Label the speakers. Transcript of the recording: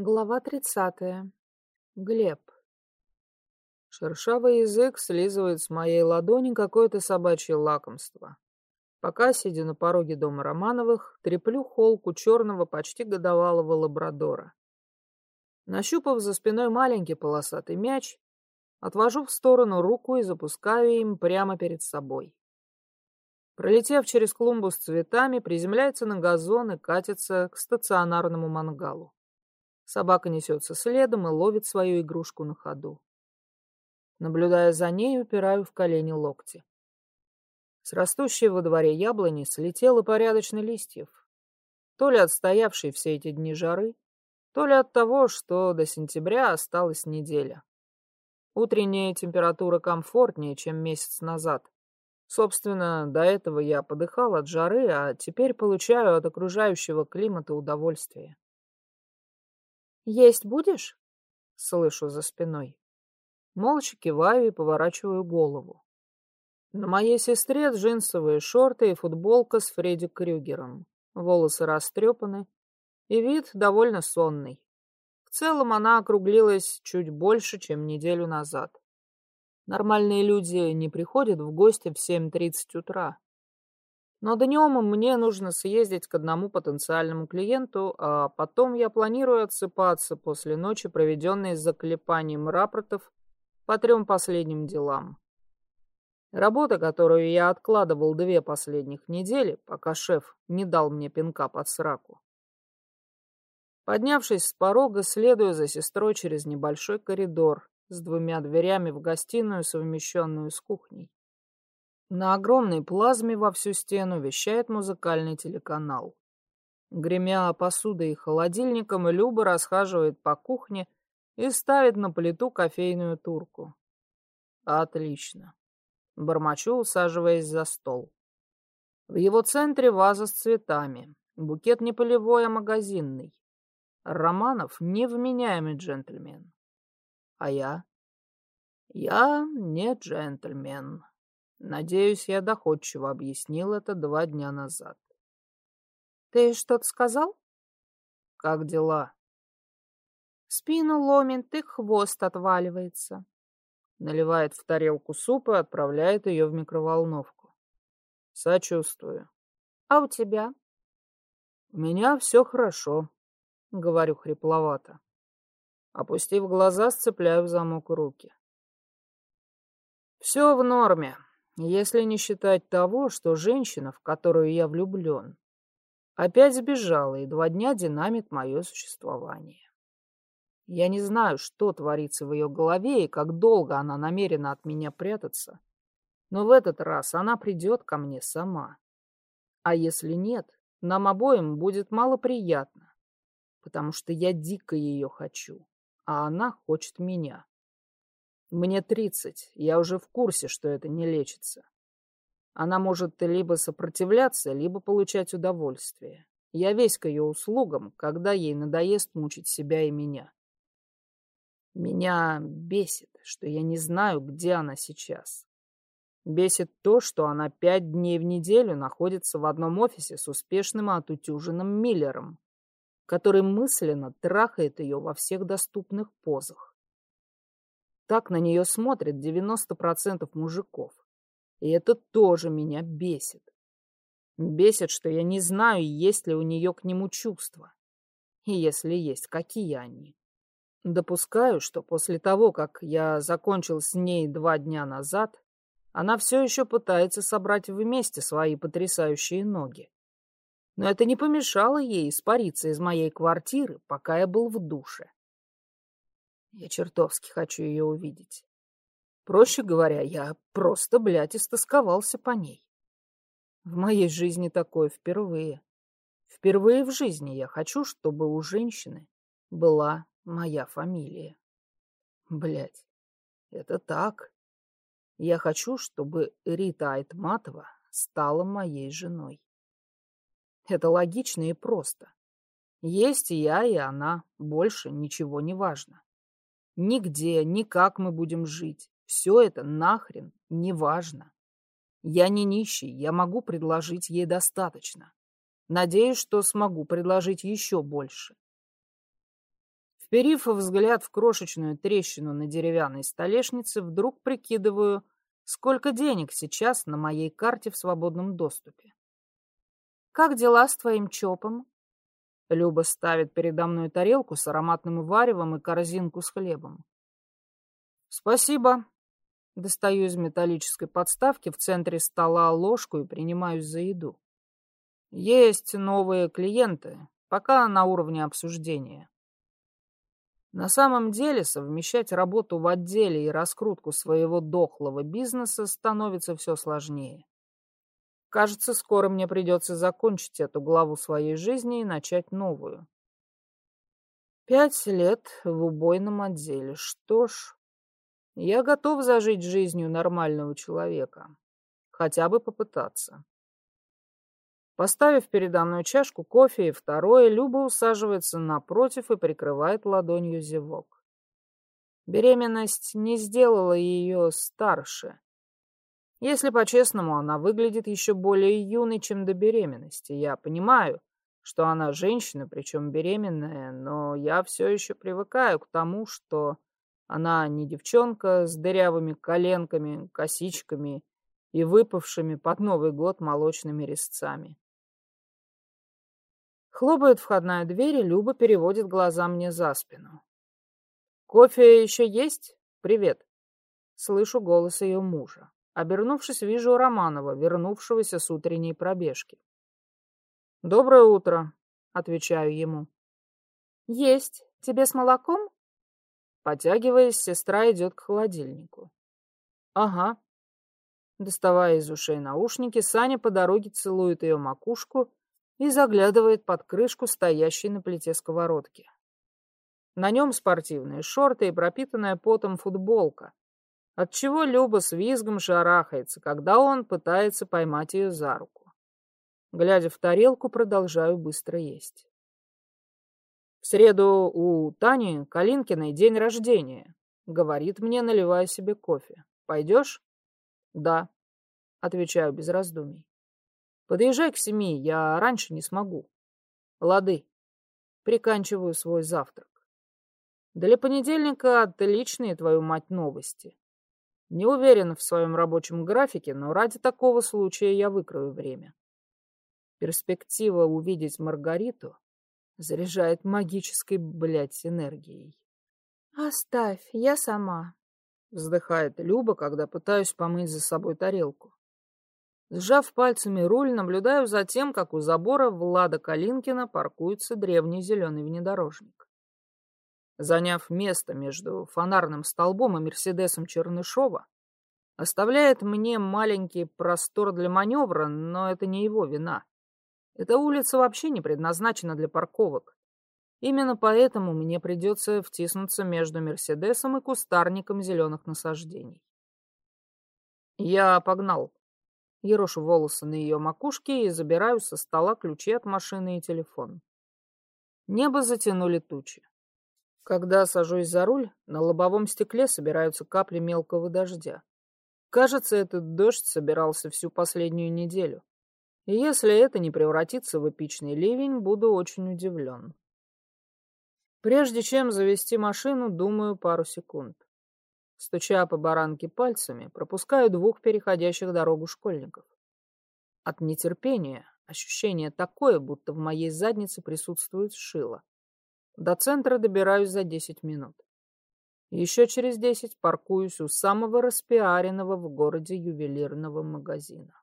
Speaker 1: Глава тридцатая. Глеб.
Speaker 2: Шершавый язык слизывает с моей ладони какое-то собачье лакомство. Пока, сидя на пороге дома Романовых, треплю холку черного, почти годовалого лабрадора. Нащупав за спиной маленький полосатый мяч, отвожу в сторону руку и запускаю им прямо перед собой. Пролетев через клумбу с цветами, приземляется на газон и катится к стационарному мангалу. Собака несется следом и ловит свою игрушку на ходу. Наблюдая за ней, упираю в колени локти. С растущей во дворе яблони слетело порядочно листьев. То ли отстоявшей все эти дни жары, то ли от того, что до сентября осталась неделя. Утренняя температура комфортнее, чем месяц назад. Собственно, до этого я подыхал от жары, а теперь получаю от окружающего климата удовольствие.
Speaker 1: «Есть будешь?»
Speaker 2: — слышу за спиной. Молча киваю и поворачиваю голову. На моей сестре джинсовые шорты и футболка с Фредди Крюгером. Волосы растрепаны и вид довольно сонный. В целом она округлилась чуть больше, чем неделю назад. Нормальные люди не приходят в гости в 7.30 утра. Но днем мне нужно съездить к одному потенциальному клиенту, а потом я планирую отсыпаться после ночи, проведенной за клепанием рапортов по трем последним делам. Работа, которую я откладывал две последних недели, пока шеф не дал мне пинка под сраку. Поднявшись с порога, следую за сестрой через небольшой коридор с двумя дверями в гостиную, совмещенную с кухней. На огромной плазме во всю стену вещает музыкальный телеканал. Гремя посудой и холодильником, Люба расхаживает по кухне и ставит на плиту кофейную турку. Отлично. Бормочу, усаживаясь за стол. В его центре ваза с цветами. Букет не полевой, а магазинный. Романов — невменяемый джентльмен. А я? Я не джентльмен. Надеюсь, я доходчиво объяснил это два дня назад.
Speaker 1: Ты что-то сказал?
Speaker 2: Как дела?
Speaker 1: Спину ломит и хвост отваливается.
Speaker 2: Наливает в тарелку суп и отправляет ее в микроволновку. Сочувствую.
Speaker 1: А у тебя?
Speaker 2: У меня все хорошо, говорю хрипловато. Опустив глаза, сцепляю в замок руки. Все в норме. Если не считать того, что женщина, в которую я влюблен, опять сбежала и два дня динамит мое существование. Я не знаю, что творится в ее голове и как долго она намерена от меня прятаться, но в этот раз она придет ко мне сама. А если нет, нам обоим будет малоприятно, потому что я дико ее хочу, а она хочет меня. Мне тридцать, я уже в курсе, что это не лечится. Она может либо сопротивляться, либо получать удовольствие. Я весь к ее услугам, когда ей надоест мучить себя и меня. Меня бесит, что я не знаю, где она сейчас. Бесит то, что она пять дней в неделю находится в одном офисе с успешным отутюженным Миллером, который мысленно трахает ее во всех доступных позах. Так на нее смотрят 90% мужиков. И это тоже меня бесит. Бесит, что я не знаю, есть ли у нее к нему чувства. И если есть, какие они. Допускаю, что после того, как я закончил с ней два дня назад, она все еще пытается собрать вместе свои потрясающие ноги. Но это не помешало ей испариться из моей квартиры, пока я был в душе. Я чертовски хочу ее увидеть. Проще говоря, я просто, блядь, истосковался по ней. В моей жизни такое впервые. Впервые в жизни я хочу, чтобы у женщины была моя фамилия. Блядь, это так. Я хочу, чтобы Рита Айтматова стала моей женой. Это логично и просто. Есть я, и она. Больше ничего не важно. Нигде, ни как мы будем жить. Все это нахрен не важно. Я не нищий, я могу предложить ей достаточно. Надеюсь, что смогу предложить еще больше. Вперив взгляд в крошечную трещину на деревянной столешнице, вдруг прикидываю, сколько денег сейчас на моей карте в свободном доступе.
Speaker 1: «Как дела с твоим чопом?»
Speaker 2: Люба ставит передо мной тарелку с ароматным варевом и корзинку с хлебом. «Спасибо». Достаю из металлической подставки в центре стола ложку и принимаюсь за еду. Есть новые клиенты, пока на уровне обсуждения. На самом деле совмещать работу в отделе и раскрутку своего дохлого бизнеса становится все сложнее. Кажется, скоро мне придется закончить эту главу своей жизни и начать новую. Пять лет в убойном отделе. Что ж, я готов зажить жизнью нормального человека. Хотя бы попытаться. Поставив передо мной чашку кофе и второе, Люба усаживается напротив и прикрывает ладонью зевок. Беременность не сделала ее старше. Если по-честному, она выглядит еще более юной, чем до беременности. Я понимаю, что она женщина, причем беременная, но я все еще привыкаю к тому, что она не девчонка с дырявыми коленками, косичками и выпавшими под Новый год молочными резцами. Хлопает входная дверь, и Люба переводит глаза мне за спину. «Кофе еще есть? Привет!» Слышу голос ее мужа. Обернувшись, вижу Романова, вернувшегося с утренней пробежки. «Доброе утро», — отвечаю ему.
Speaker 1: «Есть. Тебе с молоком?»
Speaker 2: Потягиваясь, сестра идет к холодильнику. «Ага». Доставая из ушей наушники, Саня по дороге целует ее макушку и заглядывает под крышку стоящей на плите сковородки. На нем спортивные шорты и пропитанная потом футболка, отчего Люба с визгом шарахается, когда он пытается поймать ее за руку. Глядя в тарелку, продолжаю быстро есть. В среду у Тани Калинкиной день рождения, говорит мне, наливая себе кофе. Пойдешь? Да, отвечаю без раздумий. Подъезжай к семи, я раньше не смогу. Лады. Приканчиваю свой завтрак. Для понедельника отличные, твою мать, новости. Не уверен в своем рабочем графике, но ради такого случая я выкрою время. Перспектива увидеть Маргариту заряжает магической, блядь, энергией.
Speaker 1: «Оставь, я сама», —
Speaker 2: вздыхает Люба, когда пытаюсь помыть за собой тарелку. Сжав пальцами руль, наблюдаю за тем, как у забора Влада Калинкина паркуется древний зеленый внедорожник. Заняв место между фонарным столбом и Мерседесом Чернышова, оставляет мне маленький простор для маневра, но это не его вина. Эта улица вообще не предназначена для парковок. Именно поэтому мне придется втиснуться между Мерседесом и кустарником зеленых насаждений. Я погнал. Ерошу волосы на ее макушке и забираю со стола ключи от машины и телефон. Небо затянули тучи. Когда сажусь за руль, на лобовом стекле собираются капли мелкого дождя. Кажется, этот дождь собирался всю последнюю неделю. И если это не превратится в эпичный ливень, буду очень удивлен. Прежде чем завести машину, думаю пару секунд. Стуча по баранке пальцами, пропускаю двух переходящих дорогу школьников. От нетерпения ощущение такое, будто в моей заднице присутствует шило. До центра добираюсь за 10 минут. Еще через 10 паркуюсь у самого распиаренного в городе ювелирного магазина.